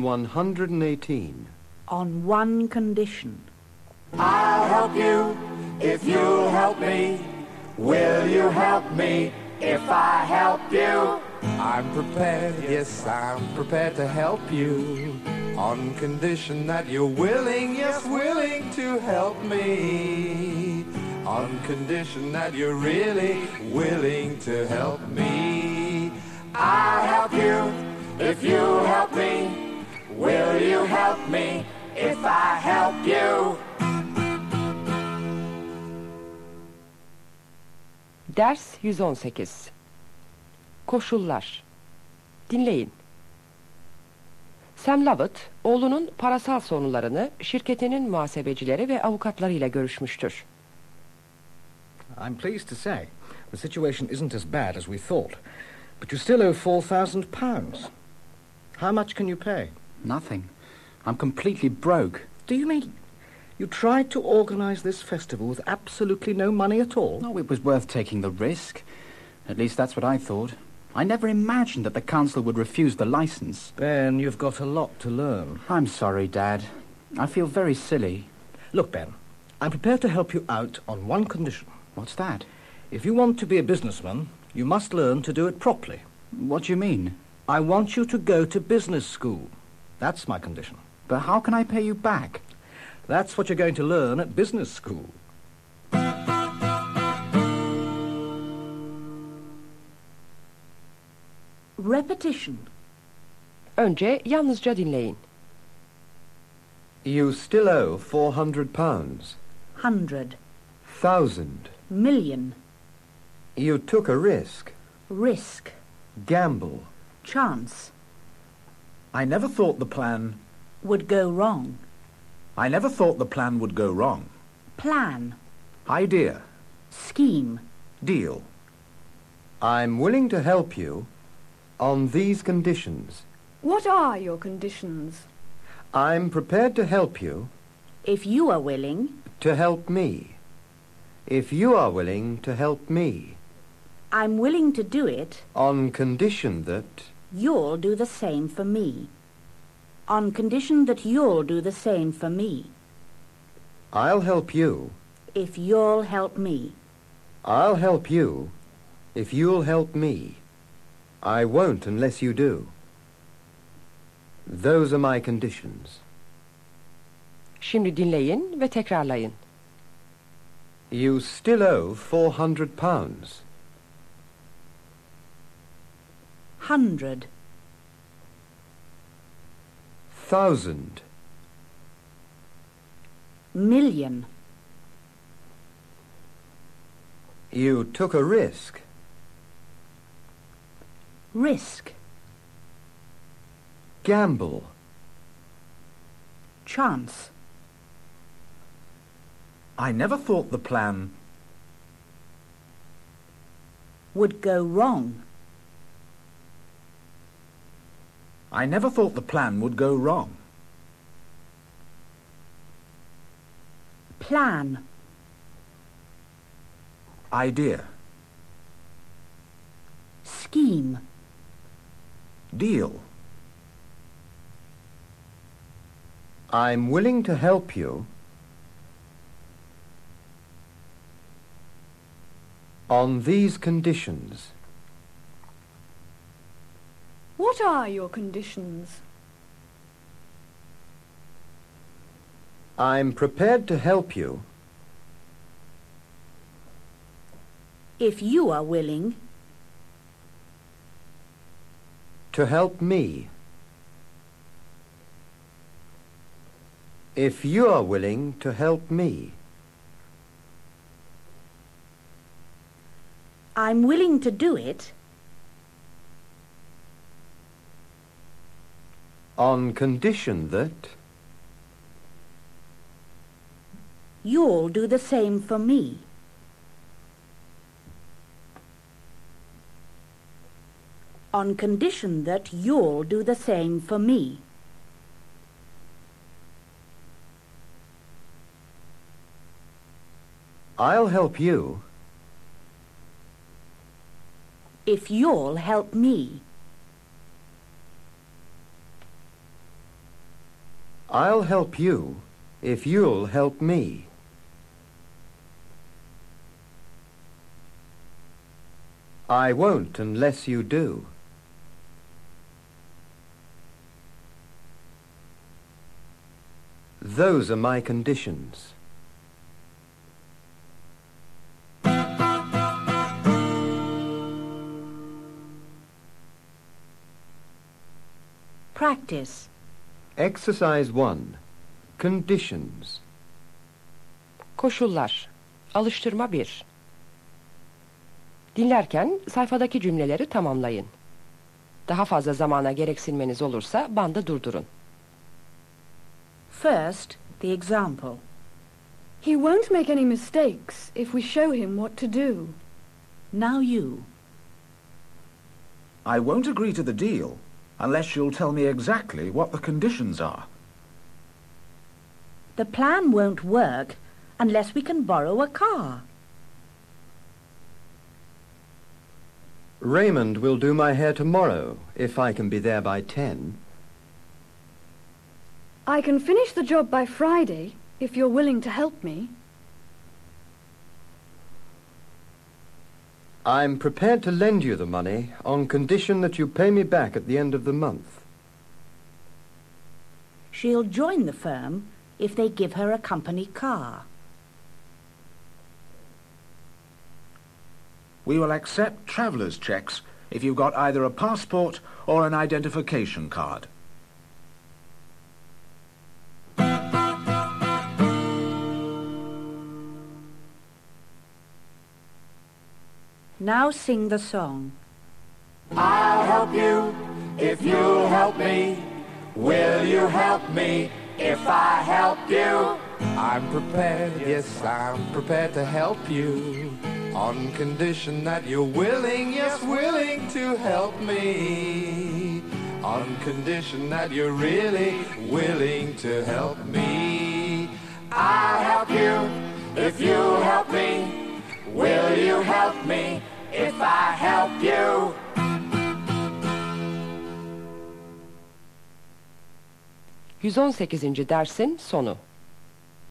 118. On one condition. I'll help you if you'll help me. Will you help me if I help you? I'm prepared, yes, I'm prepared to help you. On condition that you're willing, yes, willing to help me. On condition that you're really willing to help me. I'll help you if you'll help me. Will you help me if I help you? Ders 118 Koşullar Dinleyin. Sam Lovett, oğlunun parasal sorunlarını şirketinin muhasebecileri ve avukatlarıyla görüşmüştür. I'm pleased to say the situation isn't as bad as we thought, but you still owe four thousand pounds. How much can you pay? Nothing. I'm completely broke. Do you mean you tried to organize this festival with absolutely no money at all? No, it was worth taking the risk. At least that's what I thought. I never imagined that the council would refuse the license. Ben, you've got a lot to learn. I'm sorry, Dad. I feel very silly. Look, Ben, I'm prepared to help you out on one condition. What's that? If you want to be a businessman, you must learn to do it properly. What do you mean? I want you to go to business school. That's my condition. But how can I pay you back? That's what you're going to learn at business school. Repetition. Önce yalnızca dinleyin. You still owe 400 pounds. Hundred. Thousand. Million. You took a risk. Risk. Gamble. Chance. I never thought the plan... Would go wrong. I never thought the plan would go wrong. Plan. Idea. Scheme. Deal. I'm willing to help you on these conditions. What are your conditions? I'm prepared to help you If you are willing, to help me. If you are willing to help me I'm willing to do it. on condition that You'll do the same for me. On condition that you'll do the same for me. I'll help you, If you'll help me. I'll help you if you'll help me. I won't unless you do. Those are my conditions. Şimdi dinleyin ve tekrarlayın. You still owe 400 pounds. Hundred. Thousand. Million. You took a risk. Risk. Gamble. Chance. I never thought the plan... Would go wrong. I never thought the plan would go wrong. Plan. Idea. Scheme. Deal. I'm willing to help you on these conditions. What are your conditions? I'm prepared to help you If you are willing, to help me. If you are willing to help me, I'm willing to do it. On condition that You'll do the same for me. On condition that you'll do the same for me. I'll help you If you'll help me. I'll help you if you'll help me. I won't unless you do. Those are my conditions. Practice. Exercise 1. Conditions. Koşullar. Alıştırma 1. Dinlerken sayfadaki cümleleri tamamlayın. Daha fazla zamana gereksinmeniz olursa bandı durdurun. First, the example. He won't make any mistakes if we show him what to do. Now you. I won't agree to the deal unless you'll tell me exactly what the conditions are. The plan won't work unless we can borrow a car. Raymond will do my hair tomorrow if I can be there by ten. I can finish the job by Friday if you're willing to help me. I'm prepared to lend you the money on condition that you pay me back at the end of the month. She'll join the firm if they give her a company car. We will accept traveller's checks if you've got either a passport or an identification card. Now sing the song. I'll help you if you'll help me. Will you help me if I help you? I'm prepared, yes, I'm prepared to help you. On condition that you're willing, yes, willing to help me. On condition that you're really willing to help me. I'll help you if you'll help me. Help me if I help you? ...118. dersin sonu.